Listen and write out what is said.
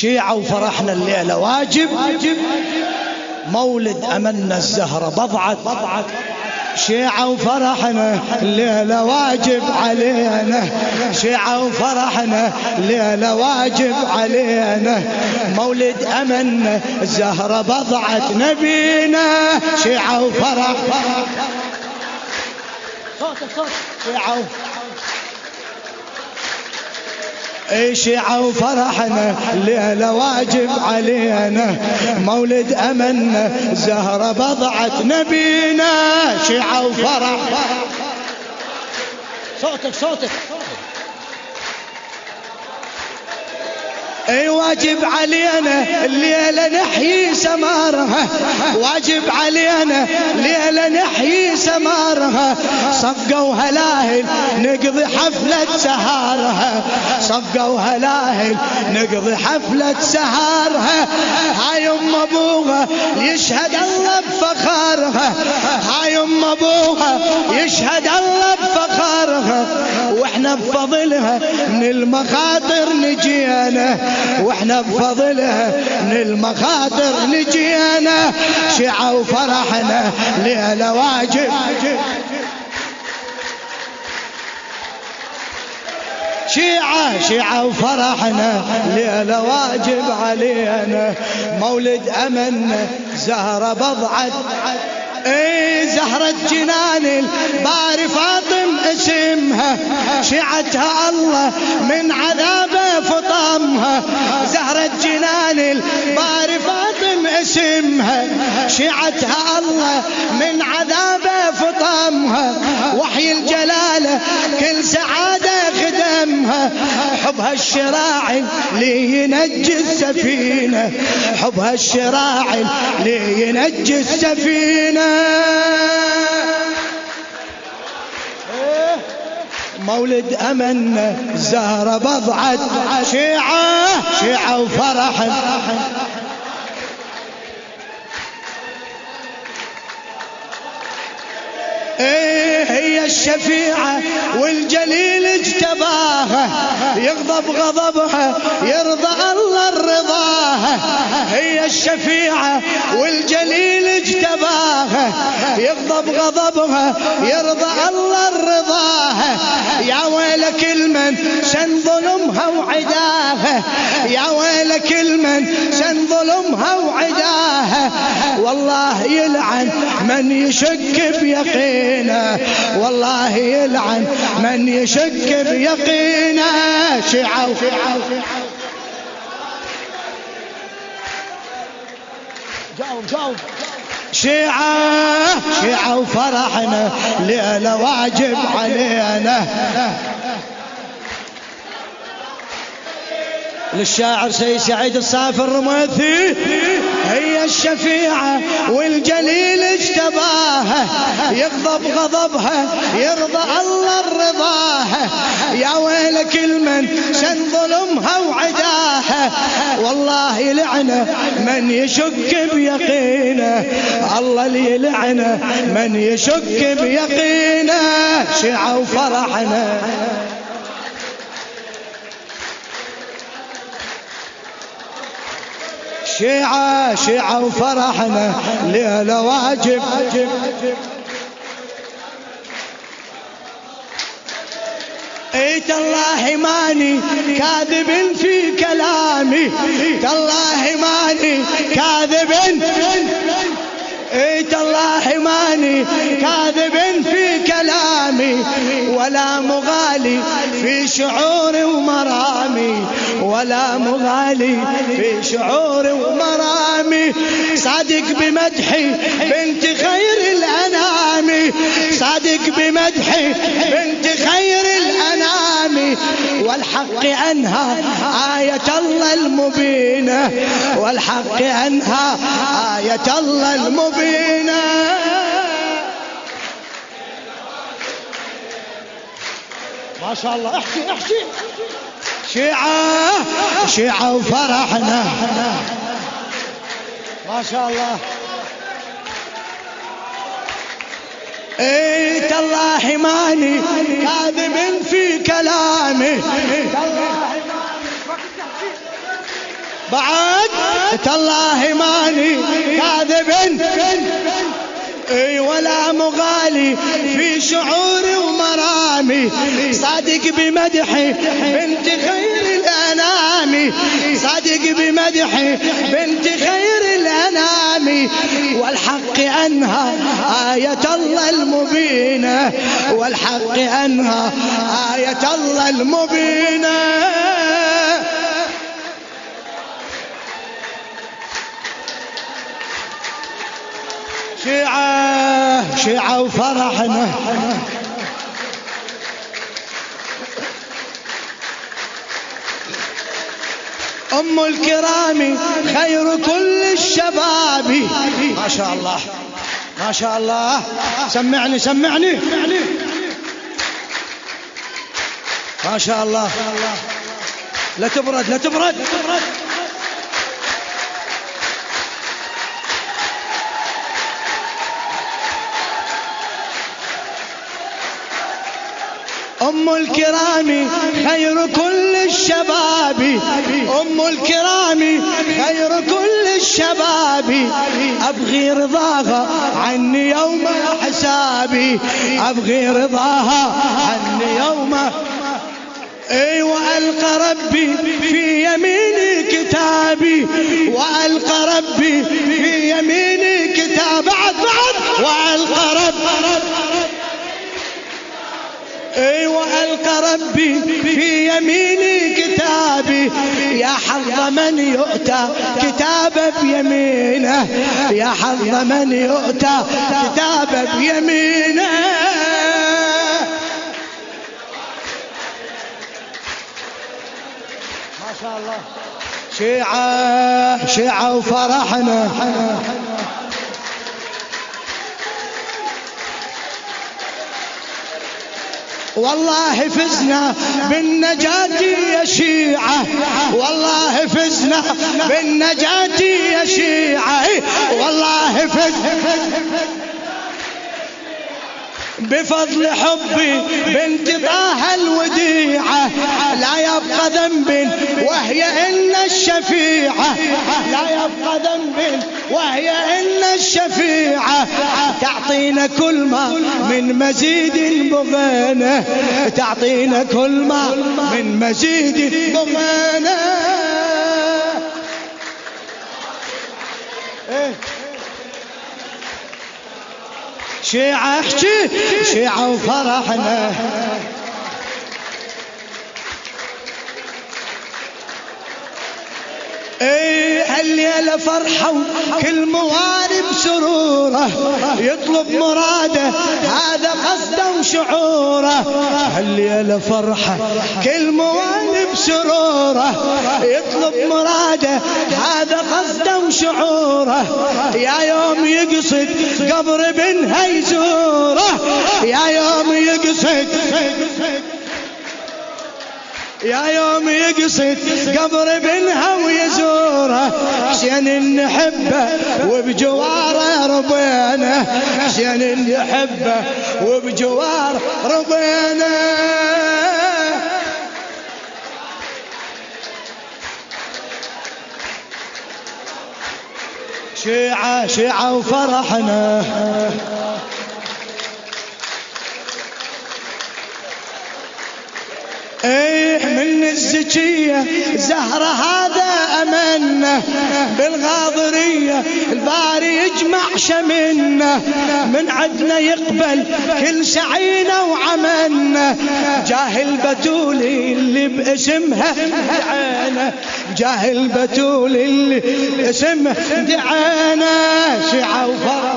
شيعة وفرحنا الليلة. واجب؟ مولد أمنا الزهرة. بضعت شيعة وفرحنا الليلة. واجب علينا. شيعة وفرحنا الليلة. واجب علينا. مولد أمنا الزهرة. بضعت نبينا. شيعة وفرح. صوتك صوتك شيعة اي شيعة وفرحنا الليلة واجب علينا. مولد أمنا زهرة بضعت نبينا. شيعة وفرح. صوتك صوتك. اي واجب علينا الليلة نحيي سمارها واجب علينا الليلة نحيي سمارها صفقوا هلاهل نقضي حفلة سهارها. صفقوا هلاهل نقضي حفلة سهارها. هاي أم أبوها يشهد الله بفخارها. هاي أم أبوها يشهد الله بفخارها. وإحنا بفضلها من المخاطر نجينا. وإحنا بفضلها من المخاطر نجينا شيعة وفرحنا ليلة واجب. شيعة شيعة وفرحنا ليلة واجب علينا. مولد أمنا زهرة بضعت اي زهرة جنان الباري فاطم اسمها شعتها الله من عذابه فطمها زهرة جنان الباري فاطم اسمها شعتها الله من عذابه فطمها وحي الجلالة كل سعادة حبها الشراعي لينجي السفينة. حبها الشراعي لينجي السفينة. مولد أمنا زهرة بضعت شيعة شيعة وفرح. إيه. هي الشفيعة والجليل اجتباها يغضب غضبها يرضى الله الرضاها هي الشفيعة والجليل اجتباها يغضب غضبها يرضى الله الرضاها يا ويل كل من سن ظلمها وعداها يا ويل كل من سن ظلمها وعداها. والله يلعن من يشك بيقينه. والله يلعن من يشك بيقينه. شعو جاوب. شيعة شيعة وفرحنا ليلة واجب علينا. للشاعر سيد سعيد الصافي الرميثي. هي الشفيعة والجليل اجتباها يغضب غضبها يرضى الله رضاها. يا ويل كل من سن ظلمها وعداها. والله لعنه من يشك بيقينه. الله اللي لعنه من يشك بيقينه. شيعة وفرحنا. شيعة شيعة وفرحنا ليلة واجب. إيت الله ماني كاذب في كلامي. تالله ماني كاذب ايت الله ماني كاذب في كلامي ولا مغالي في شعوري ومرامي ولا مغالي في شعوري ومرامي. صادق بمدحي بنت خير الانام صادق بمدحي بنت خير الانام والحق انها آية الله المبينة والحق انها آية الله المبينة. ما شاء الله احكي احكي. شيعة شيعة وفرحنا. ما شاء الله. اي تالله ماني كاذب في كلامي. بعد تالله ماني كاذب إي ولا مغالي في شعوري ومرامي. صادق بمدحي بنت خير الانام صادق بمدحي بنت خير الأنام والحق انها آية الله المبينة والحق انها آية الله المبينة شيعة شيعة وفرحنا. أم الكرام خير كل الشباب. ما شاء الله. ما شاء الله. سمعني سمعني. ما شاء الله. لا تبرد لا تبرد. أم الكرام خير كل الشباب. أم الكرام خير كل الشباب. أبغي رضاها عني يوم حسابي. أبغي رضاها عني يوم. اي والقى ربي في يميني كتابي. من يؤتى كتابه بيمينه؟ يا حظ من يؤتى كتابه بيمينه. ما شاء الله. شيعة شيعة وفرحنا. والله فزنا بالنجاة يا شيعة. والله فزنا بالنجاة يا شيعة. والله فزنا بفضل حبي بنت طه الوديعة يبقى ذنب وهي إن الشفيعة. لا يبقى ذنب وهي إن الشفيعة. تعطينا كل ما من مزيد بغينا تعطينا كل ما من مزيد بغينا إيه. شيعة احكي. شيعة وفرحنا. إيه هالليلة فرحة وكل موارب سرورة يطلب مرادة؟ هذا قصده وشعورة. هالليلة فرحة كل موارب سرورة يطلب مرادة؟ هذا قصده وشعورة. يا يوم يقصد قبر بنها يزوره يا يوم يقصد يا يوم يقصد قبر بنها ويزوره حسين نحبه وبجواره ربينا حسين نحبه وبجوار ربينا شيعة شيعة وفرحنا إيه من الزكية زهرة هذا أمنا بالغاضرية الباري يجمع شمنا من عدنا يقبل كل سعينا وعملنا جاه البتول اللي باسمها دعانا جاه البتول اللي باسمها دعانا شعا وفرح.